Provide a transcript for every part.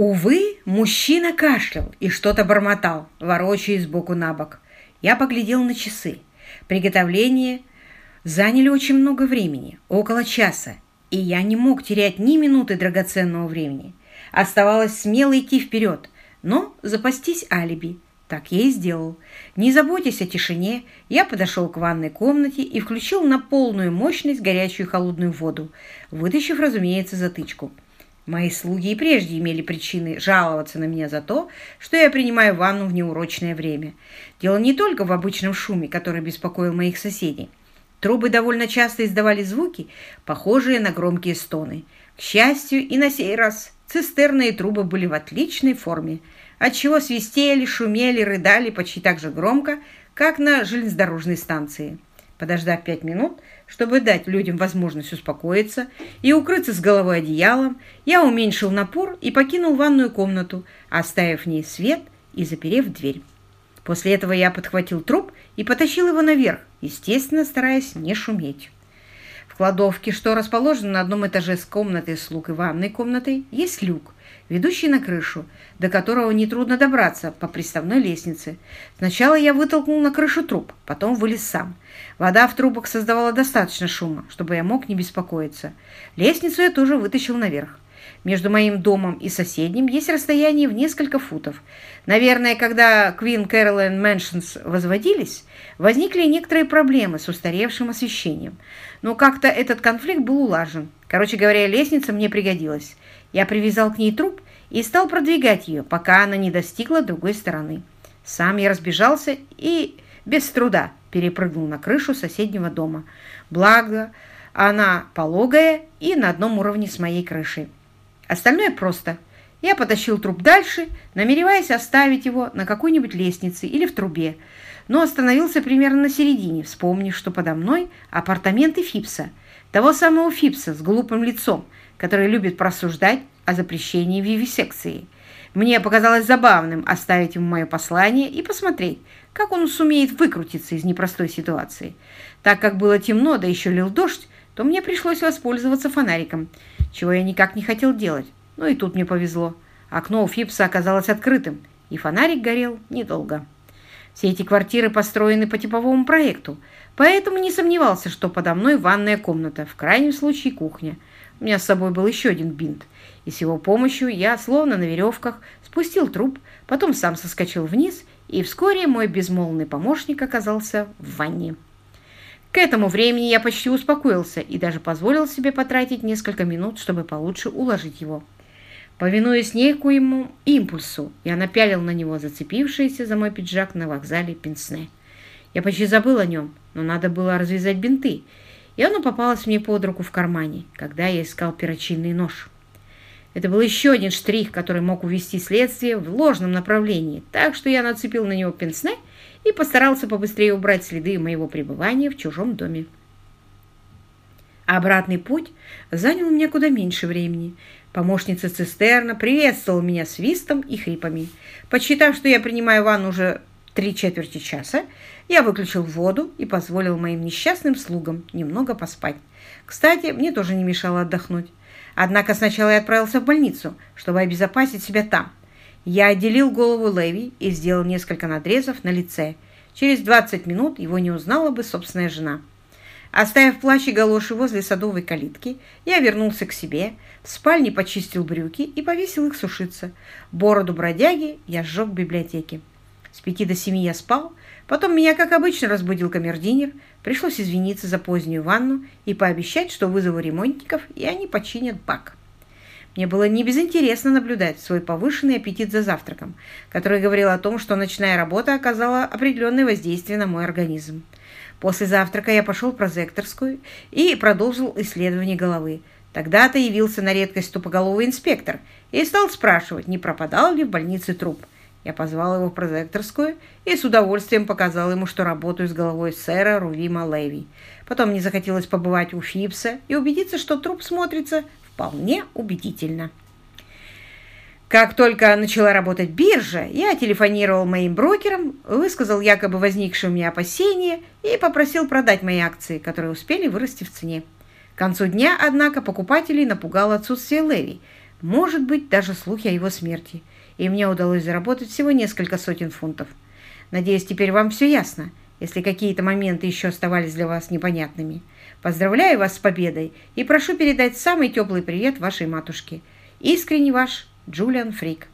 Увы, мужчина кашлял и что-то бормотал, ворочаясь сбоку на бок. Я поглядел на часы. Приготовление заняли очень много времени, около часа, и я не мог терять ни минуты драгоценного времени. Оставалось смело идти вперед, но запастись алиби. Так я и сделал. Не заботясь о тишине, я подошел к ванной комнате и включил на полную мощность горячую и холодную воду, вытащив, разумеется, затычку. Мои слуги и прежде имели причины жаловаться на меня за то, что я принимаю ванну в неурочное время. Дело не только в обычном шуме, который беспокоил моих соседей. Трубы довольно часто издавали звуки, похожие на громкие стоны. К счастью, и на сей раз цистерны и трубы были в отличной форме, отчего свистели, шумели, рыдали почти так же громко, как на железнодорожной станции. Подождав пять минут, чтобы дать людям возможность успокоиться и укрыться с головой одеялом, я уменьшил напор и покинул ванную комнату, оставив в ней свет и заперев дверь. После этого я подхватил труп и потащил его наверх, естественно, стараясь не шуметь. В кладовке, что расположена на одном этаже с комнатой слуг и ванной комнатой, есть люк, ведущий на крышу, до которого нетрудно добраться по приставной лестнице. Сначала я вытолкнул на крышу труп, потом вылез сам – Вода в трубах создавала достаточно шума, чтобы я мог не беспокоиться. Лестницу я тоже вытащил наверх. Между моим домом и соседним есть расстояние в несколько футов. Наверное, когда Queen Caroline Mansions возводились, возникли некоторые проблемы с устаревшим освещением. Но как-то этот конфликт был улажен. Короче говоря, лестница мне пригодилась. Я привязал к ней труп и стал продвигать ее, пока она не достигла другой стороны. Сам я разбежался и без труда перепрыгнул на крышу соседнего дома. Благо, она пологая и на одном уровне с моей крышей. Остальное просто. Я потащил труп дальше, намереваясь оставить его на какой-нибудь лестнице или в трубе, но остановился примерно на середине, вспомнив, что подо мной апартаменты Фипса, того самого Фипса с глупым лицом, который любит просуждать о запрещении вивисекции. Мне показалось забавным оставить ему мое послание и посмотреть, как он сумеет выкрутиться из непростой ситуации? Так как было темно, да еще лил дождь, то мне пришлось воспользоваться фонариком, чего я никак не хотел делать. Но и тут мне повезло. Окно у Фипса оказалось открытым, и фонарик горел недолго. Все эти квартиры построены по типовому проекту, поэтому не сомневался, что подо мной ванная комната, в крайнем случае кухня. У меня с собой был еще один бинт, и с его помощью я, словно на веревках, спустил труп, потом сам соскочил вниз и вскоре мой безмолвный помощник оказался в ванне. К этому времени я почти успокоился и даже позволил себе потратить несколько минут, чтобы получше уложить его. Повинуясь некоему импульсу, я напялил на него зацепившийся за мой пиджак на вокзале Пенсне. Я почти забыл о нем, но надо было развязать бинты, и оно попалось мне под руку в кармане, когда я искал перочинный нож. Это был еще один штрих, который мог увести следствие в ложном направлении, так что я нацепил на него пенсне и постарался побыстрее убрать следы моего пребывания в чужом доме. Обратный путь занял у меня куда меньше времени. Помощница цистерна приветствовала меня свистом и хрипами. Подсчитав, что я принимаю ванну уже три четверти часа, я выключил воду и позволил моим несчастным слугам немного поспать. Кстати, мне тоже не мешало отдохнуть. Однако сначала я отправился в больницу, чтобы обезопасить себя там. Я отделил голову Леви и сделал несколько надрезов на лице. Через 20 минут его не узнала бы собственная жена. Оставив плащ и галоши возле садовой калитки, я вернулся к себе, в спальне почистил брюки и повесил их сушиться. Бороду бродяги я сжег в библиотеке. С пяти до семи я спал, потом меня, как обычно, разбудил камердинер, Пришлось извиниться за позднюю ванну и пообещать, что вызову ремонтников, и они починят бак. Мне было не безинтересно наблюдать свой повышенный аппетит за завтраком, который говорил о том, что ночная работа оказала определенное воздействие на мой организм. После завтрака я пошел в прозекторскую и продолжил исследование головы. Тогда-то явился на редкость тупоголовый инспектор и стал спрашивать, не пропадал ли в больнице труп. Я позвал его в прозекторскую и с удовольствием показал ему, что работаю с головой сэра Рувима Леви. Потом мне захотелось побывать у Фипса и убедиться, что труп смотрится вполне убедительно. Как только начала работать биржа, я телефонировал моим брокерам, высказал якобы возникшие у меня опасения и попросил продать мои акции, которые успели вырасти в цене. К концу дня, однако, покупателей напугало отсутствие Леви – может быть, даже слухи о его смерти, и мне удалось заработать всего несколько сотен фунтов. Надеюсь, теперь вам все ясно, если какие-то моменты еще оставались для вас непонятными. Поздравляю вас с победой и прошу передать самый теплый привет вашей матушке. Искренне ваш Джулиан Фрик.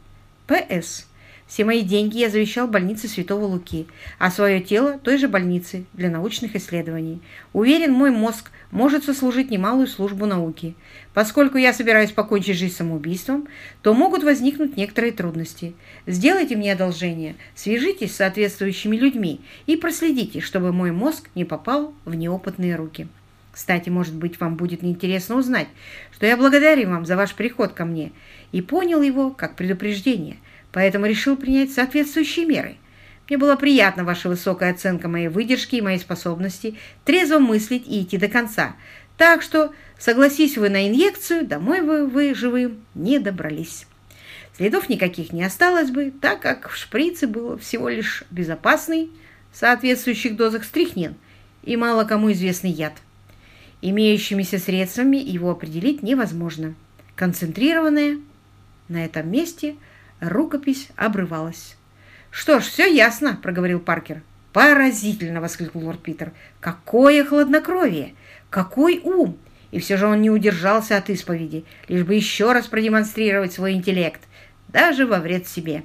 П.С. Все мои деньги я завещал больнице Святого Луки, а свое тело той же больнице для научных исследований. Уверен, мой мозг может сослужить немалую службу науке. Поскольку я собираюсь покончить жизнь самоубийством, то могут возникнуть некоторые трудности. Сделайте мне одолжение, свяжитесь с соответствующими людьми и проследите, чтобы мой мозг не попал в неопытные руки. Кстати, может быть, вам будет интересно узнать, что я благодарен вам за ваш приход ко мне и понял его как предупреждение – поэтому решил принять соответствующие меры. Мне была приятна ваша высокая оценка моей выдержки и моей способности трезво мыслить и идти до конца. Так что, согласись вы на инъекцию, домой вы, вы живым не добрались. Следов никаких не осталось бы, так как в шприце был всего лишь безопасный, в соответствующих дозах стрихнин и мало кому известный яд. Имеющимися средствами его определить невозможно. Концентрированное на этом месте – Рукопись обрывалась. «Что ж, все ясно», — проговорил Паркер. «Поразительно!» — воскликнул лорд Питер. «Какое хладнокровие! Какой ум!» И все же он не удержался от исповеди, лишь бы еще раз продемонстрировать свой интеллект, даже во вред себе.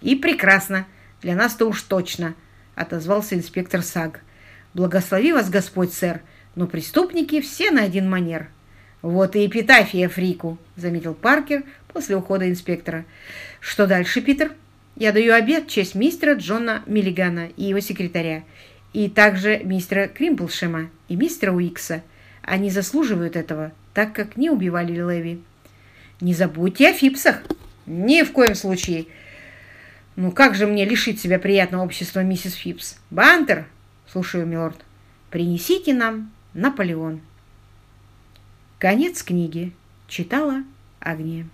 «И прекрасно! Для нас-то уж точно!» — отозвался инспектор Саг. «Благослови вас Господь, сэр, но преступники все на один манер». «Вот и эпитафия Фрику», — заметил Паркер после ухода инспектора. Что дальше, Питер? Я даю обед в честь мистера Джона Миллигана и его секретаря, и также мистера Кримплшема и мистера Уикса. Они заслуживают этого, так как не убивали Леви. Не забудьте о Фипсах. Ни в коем случае. Ну как же мне лишить себя приятного общества миссис Фипс? Бантер? Слушаю, милорд. Принесите нам Наполеон. Конец книги. Читала Агния.